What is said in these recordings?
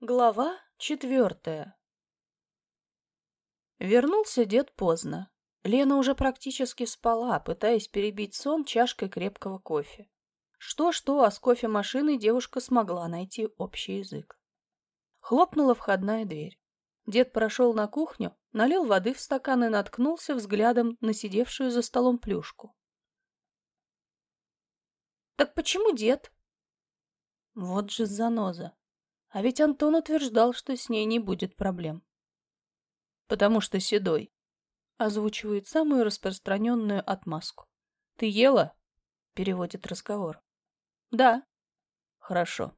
Глава четвертая Вернулся дед поздно. Лена уже практически спала, пытаясь перебить сон чашкой крепкого кофе. Что-что, а с кофемашиной девушка смогла найти общий язык. Хлопнула входная дверь. Дед прошел на кухню, налил воды в стакан и наткнулся взглядом на сидевшую за столом плюшку. «Так почему дед?» Вот же заноза. А ведь Антон утверждал, что с ней не будет проблем. «Потому что седой», — озвучивает самую распространенную отмазку. «Ты ела?» — переводит разговор. «Да». «Хорошо».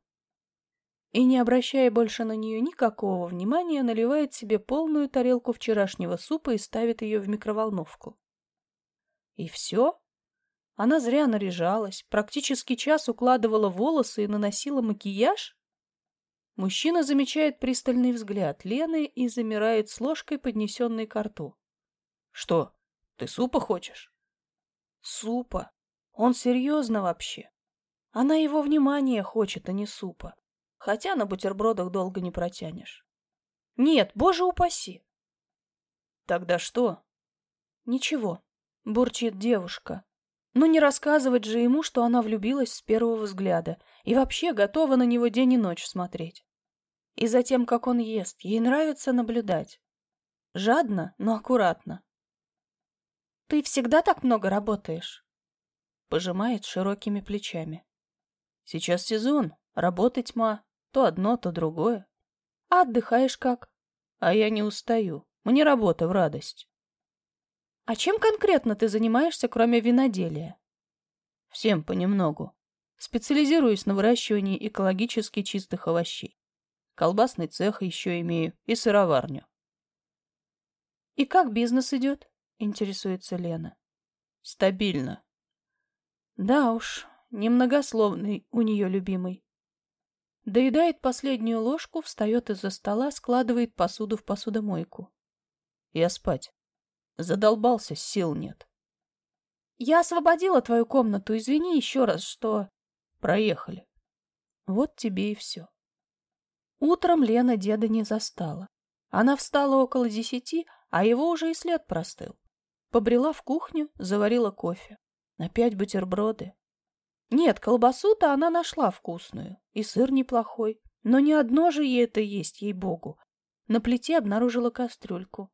И, не обращая больше на нее никакого внимания, наливает себе полную тарелку вчерашнего супа и ставит ее в микроволновку. И все? Она зря наряжалась, практически час укладывала волосы и наносила макияж? Мужчина замечает пристальный взгляд Лены и замирает с ложкой, поднесенной к рту. «Что, ты супа хочешь?» «Супа? Он серьезно вообще? Она его внимания хочет, а не супа. Хотя на бутербродах долго не протянешь». «Нет, боже упаси!» «Тогда что?» «Ничего», — бурчит девушка. Но не рассказывать же ему, что она влюбилась с первого взгляда и вообще готова на него день и ночь смотреть. И за тем, как он ест, ей нравится наблюдать. Жадно, но аккуратно. «Ты всегда так много работаешь?» Пожимает широкими плечами. «Сейчас сезон, работы тьма, то одно, то другое. А отдыхаешь как?» «А я не устаю, мне работа в радость». «А чем конкретно ты занимаешься, кроме виноделия?» «Всем понемногу. Специализируюсь на выращивании экологически чистых овощей. Колбасный цех еще имею и сыроварню. «И как бизнес идет?» — интересуется Лена. «Стабильно». Да уж, немногословный у нее любимый. Доедает последнюю ложку, встает из-за стола, складывает посуду в посудомойку. Я спать. Задолбался, сил нет. Я освободила твою комнату, извини еще раз, что... Проехали. Вот тебе и все. Утром Лена деда не застала. Она встала около десяти, а его уже и след простыл. Побрела в кухню, заварила кофе. Опять бутерброды. Нет, колбасу-то она нашла вкусную, и сыр неплохой. Но не одно же ей это есть, ей-богу. На плите обнаружила кастрюльку.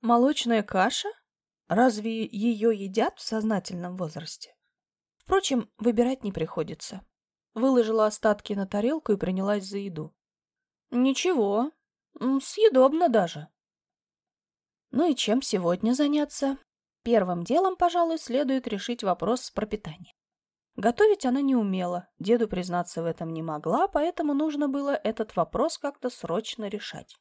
Молочная каша? Разве ее едят в сознательном возрасте? Впрочем, выбирать не приходится. Выложила остатки на тарелку и принялась за еду. Ничего, съедобно даже. Ну и чем сегодня заняться? Первым делом, пожалуй, следует решить вопрос с пропитанием. Готовить она не умела, деду признаться в этом не могла, поэтому нужно было этот вопрос как-то срочно решать.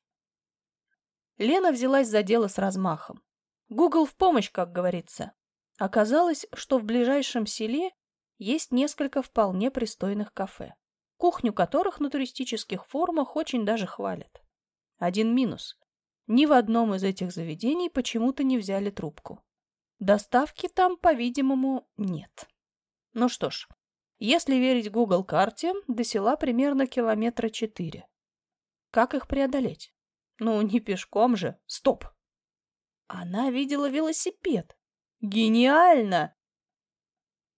Лена взялась за дело с размахом. Google в помощь, как говорится. Оказалось, что в ближайшем селе есть несколько вполне пристойных кафе кухню которых на туристических форумах очень даже хвалят. Один минус. Ни в одном из этих заведений почему-то не взяли трубку. Доставки там, по-видимому, нет. Ну что ж, если верить Google карте, до села примерно километра четыре. Как их преодолеть? Ну, не пешком же. Стоп! Она видела велосипед. Гениально!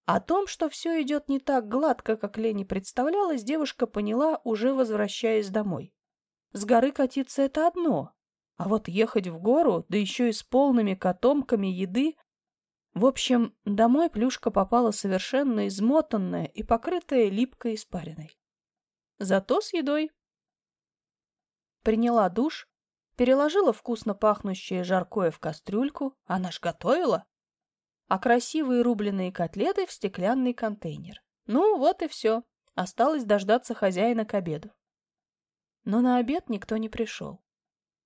О том, что все идет не так гладко, как Лене представлялось, девушка поняла, уже возвращаясь домой. С горы катиться — это одно, а вот ехать в гору, да еще и с полными котомками еды... В общем, домой плюшка попала совершенно измотанная и покрытая липкой испариной. Зато с едой. Приняла душ, переложила вкусно пахнущее жаркое в кастрюльку, она ж готовила, а красивые рубленые котлеты в стеклянный контейнер. Ну, вот и все. Осталось дождаться хозяина к обеду. Но на обед никто не пришел.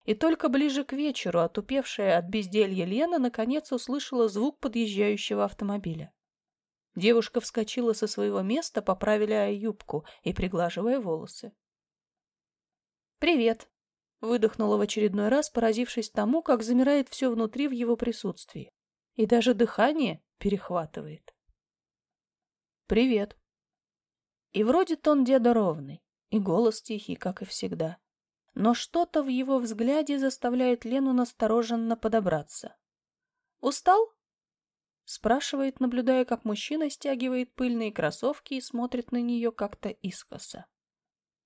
И только ближе к вечеру отупевшая от безделья Лена наконец услышала звук подъезжающего автомобиля. Девушка вскочила со своего места, поправляя юбку и приглаживая волосы. «Привет!» — выдохнула в очередной раз, поразившись тому, как замирает все внутри в его присутствии и даже дыхание перехватывает. «Привет». И вроде тон деда ровный, и голос тихий, как и всегда. но что-то в его взгляде заставляет Лену настороженно подобраться. «Устал?» — спрашивает, наблюдая, как мужчина стягивает пыльные кроссовки и смотрит на нее как-то искоса.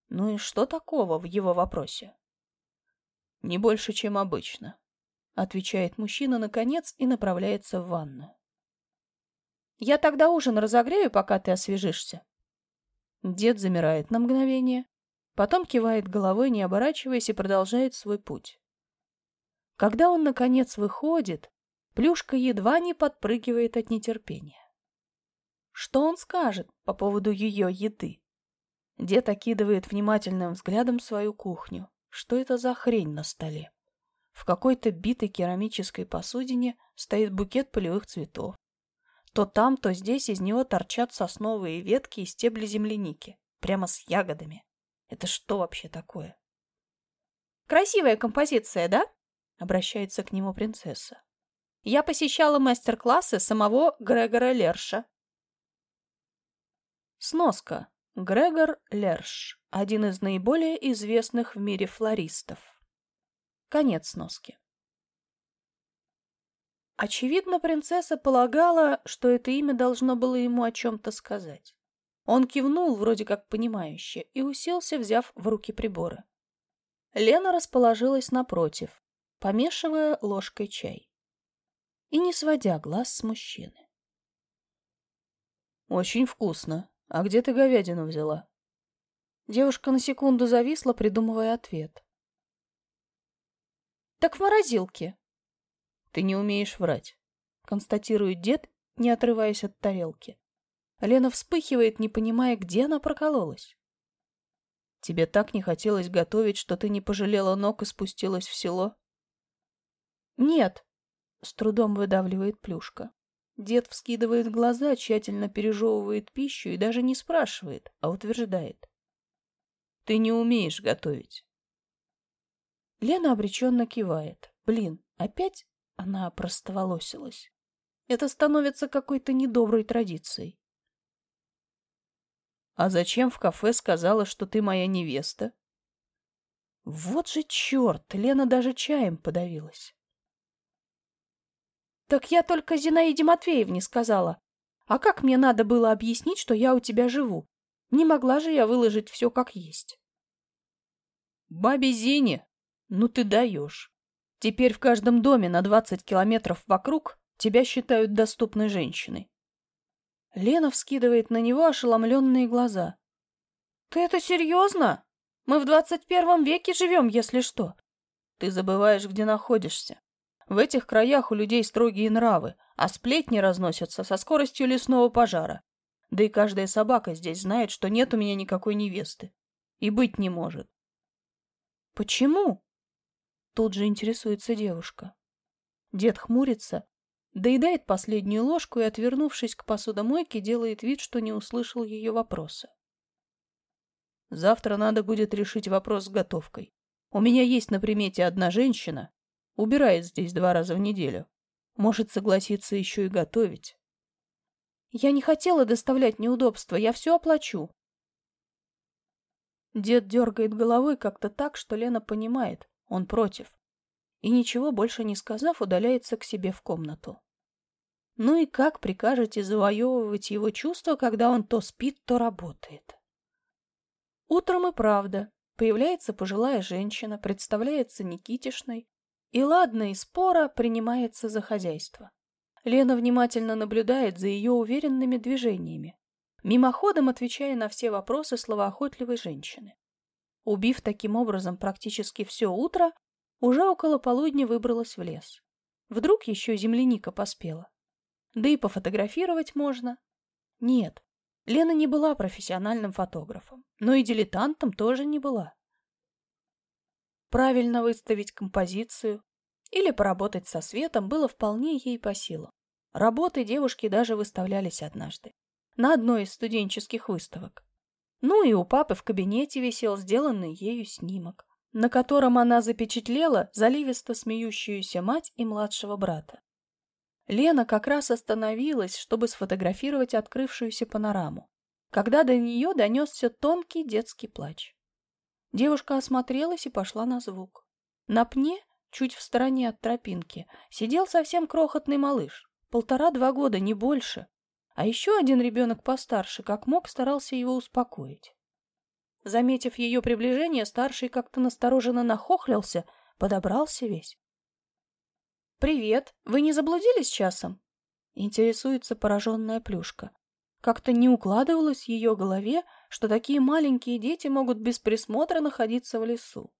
Ну и что такого в его вопросе? «Не больше, чем обычно», — отвечает мужчина наконец и направляется в ванную. «Я тогда ужин разогрею, пока ты освежишься». Дед замирает на мгновение, потом кивает головой, не оборачиваясь, и продолжает свой путь. Когда он, наконец, выходит, Плюшка едва не подпрыгивает от нетерпения. Что он скажет по поводу ее еды? Дед окидывает внимательным взглядом свою кухню. Что это за хрень на столе? В какой-то битой керамической посудине стоит букет полевых цветов. То там, то здесь из него торчат сосновые ветки и стебли земляники. Прямо с ягодами. Это что вообще такое? «Красивая композиция, да?» — обращается к нему принцесса. Я посещала мастер-классы самого Грегора Лерша. Сноска. Грегор Лерш – один из наиболее известных в мире флористов. Конец сноски. Очевидно, принцесса полагала, что это имя должно было ему о чем-то сказать. Он кивнул, вроде как понимающе, и уселся, взяв в руки приборы. Лена расположилась напротив, помешивая ложкой чай и не сводя глаз с мужчины. «Очень вкусно. А где ты говядину взяла?» Девушка на секунду зависла, придумывая ответ. «Так в морозилке». «Ты не умеешь врать», — констатирует дед, не отрываясь от тарелки. Лена вспыхивает, не понимая, где она прокололась. «Тебе так не хотелось готовить, что ты не пожалела ног и спустилась в село?» «Нет», с трудом выдавливает плюшка. Дед вскидывает глаза, тщательно пережевывает пищу и даже не спрашивает, а утверждает. Ты не умеешь готовить. Лена обреченно кивает. Блин, опять она простоволосилась. Это становится какой-то недоброй традицией. А зачем в кафе сказала, что ты моя невеста? Вот же черт, Лена даже чаем подавилась. Так я только Зинаиде Матвеевне сказала. А как мне надо было объяснить, что я у тебя живу? Не могла же я выложить все как есть. Бабе Зине? Ну ты даешь. Теперь в каждом доме на двадцать километров вокруг тебя считают доступной женщиной. Лена вскидывает на него ошеломленные глаза. Ты это серьезно? Мы в двадцать первом веке живем, если что. Ты забываешь, где находишься. В этих краях у людей строгие нравы, а сплетни разносятся со скоростью лесного пожара. Да и каждая собака здесь знает, что нет у меня никакой невесты. И быть не может. Почему? Тут же интересуется девушка. Дед хмурится, доедает последнюю ложку и, отвернувшись к посудомойке, делает вид, что не услышал ее вопроса. Завтра надо будет решить вопрос с готовкой. У меня есть на примете одна женщина, Убирает здесь два раза в неделю. Может согласиться еще и готовить. Я не хотела доставлять неудобства, я все оплачу. Дед дергает головой как-то так, что Лена понимает, он против. И ничего больше не сказав, удаляется к себе в комнату. Ну и как прикажете завоевывать его чувства, когда он то спит, то работает? Утром и правда появляется пожилая женщина, представляется Никитишной, и ладно, и спора принимается за хозяйство. Лена внимательно наблюдает за ее уверенными движениями, мимоходом отвечая на все вопросы словоохотливой женщины. Убив таким образом практически все утро, уже около полудня выбралась в лес. Вдруг еще земляника поспела. Да и пофотографировать можно. Нет, Лена не была профессиональным фотографом, но и дилетантом тоже не была правильно выставить композицию или поработать со светом было вполне ей по силам. Работы девушки даже выставлялись однажды на одной из студенческих выставок. Ну и у папы в кабинете висел сделанный ею снимок, на котором она запечатлела заливисто смеющуюся мать и младшего брата. Лена как раз остановилась, чтобы сфотографировать открывшуюся панораму, когда до нее донесся тонкий детский плач. Девушка осмотрелась и пошла на звук. На пне, чуть в стороне от тропинки, сидел совсем крохотный малыш. Полтора-два года, не больше. А еще один ребенок постарше, как мог, старался его успокоить. Заметив ее приближение, старший как-то настороженно нахохлился, подобрался весь. «Привет! Вы не заблудились часом?» Интересуется пораженная плюшка. Как-то не укладывалось в ее голове, что такие маленькие дети могут без присмотра находиться в лесу.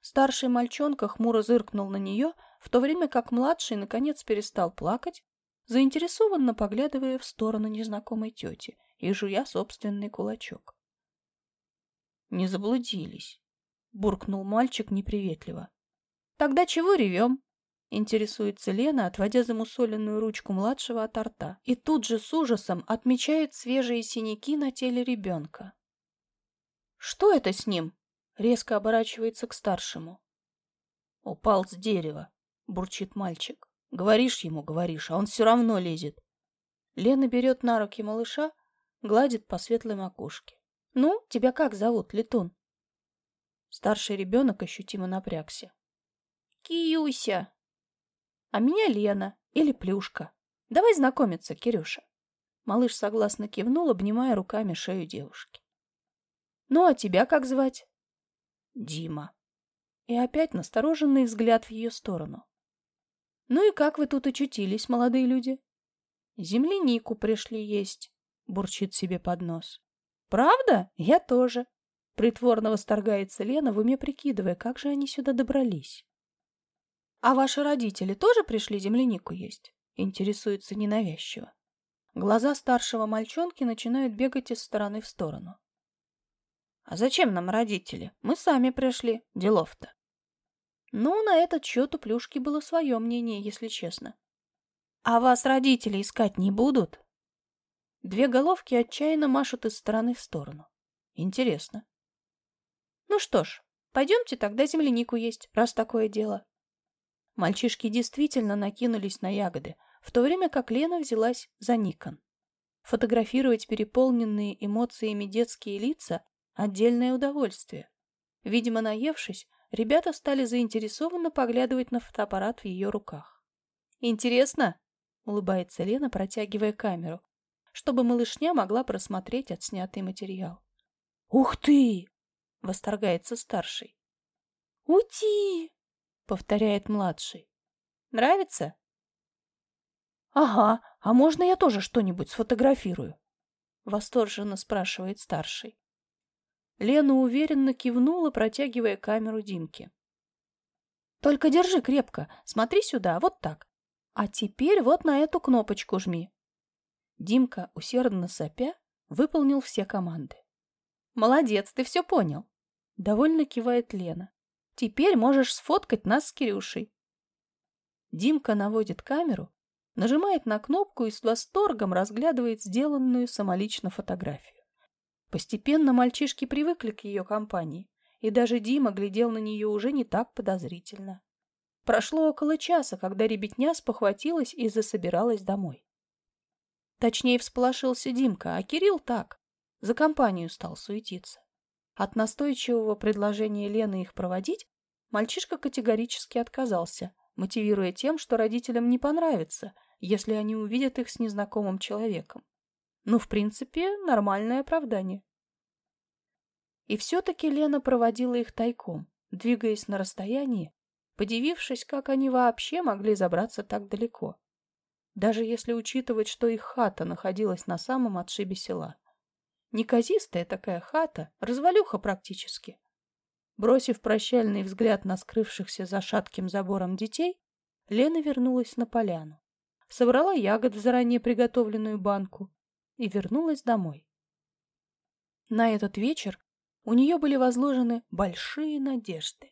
Старший мальчонка хмуро зыркнул на нее, в то время как младший наконец перестал плакать, заинтересованно поглядывая в сторону незнакомой тети и жуя собственный кулачок. «Не заблудились», — буркнул мальчик неприветливо. «Тогда чего ревем?» Интересуется Лена, отводя замусоленную ручку младшего от рта. И тут же с ужасом отмечает свежие синяки на теле ребенка. «Что это с ним?» Резко оборачивается к старшему. «Упал с дерева», — бурчит мальчик. «Говоришь ему, говоришь, а он все равно лезет». Лена берет на руки малыша, гладит по светлой макушке. «Ну, тебя как зовут, Летун?» Старший ребенок ощутимо напрягся. «Киюся!» А меня Лена или Плюшка. Давай знакомиться, Кирюша. Малыш согласно кивнул, обнимая руками шею девушки. Ну, а тебя как звать? Дима. И опять настороженный взгляд в ее сторону. Ну и как вы тут очутились, молодые люди? Землянику пришли есть, бурчит себе под нос. Правда? Я тоже. Притворно восторгается Лена, в уме прикидывая, как же они сюда добрались. «А ваши родители тоже пришли землянику есть?» Интересуется ненавязчиво. Глаза старшего мальчонки начинают бегать из стороны в сторону. «А зачем нам родители? Мы сами пришли. Делов-то». Ну, на этот счет у Плюшки было свое мнение, если честно. «А вас родители искать не будут?» Две головки отчаянно машут из стороны в сторону. Интересно. Ну что ж, пойдемте тогда землянику есть, раз такое дело. Мальчишки действительно накинулись на ягоды, в то время как Лена взялась за Никон. Фотографировать переполненные эмоциями детские лица – отдельное удовольствие. Видимо, наевшись, ребята стали заинтересованно поглядывать на фотоаппарат в ее руках. «Интересно?» – улыбается Лена, протягивая камеру, чтобы малышня могла просмотреть отснятый материал. «Ух ты!» – восторгается старший. «Ути!» повторяет младший. Нравится? Ага, а можно я тоже что-нибудь сфотографирую? Восторженно спрашивает старший. Лена уверенно кивнула, протягивая камеру Димке. Только держи крепко, смотри сюда, вот так. А теперь вот на эту кнопочку жми. Димка, усердно сопя, выполнил все команды. Молодец, ты все понял. Довольно кивает Лена. Теперь можешь сфоткать нас с Кирюшей. Димка наводит камеру, нажимает на кнопку и с восторгом разглядывает сделанную самолично фотографию. Постепенно мальчишки привыкли к ее компании, и даже Дима глядел на нее уже не так подозрительно. Прошло около часа, когда ребятня спохватилась и засобиралась домой. Точнее, всполошился Димка, а Кирилл так, за компанию стал суетиться. От настойчивого предложения Лены их проводить мальчишка категорически отказался, мотивируя тем, что родителям не понравится, если они увидят их с незнакомым человеком. Ну, в принципе, нормальное оправдание. И все-таки Лена проводила их тайком, двигаясь на расстоянии, подивившись, как они вообще могли забраться так далеко. Даже если учитывать, что их хата находилась на самом отшибе села. Неказистая такая хата, развалюха практически. Бросив прощальный взгляд на скрывшихся за шатким забором детей, Лена вернулась на поляну. Собрала ягод в заранее приготовленную банку и вернулась домой. На этот вечер у нее были возложены большие надежды.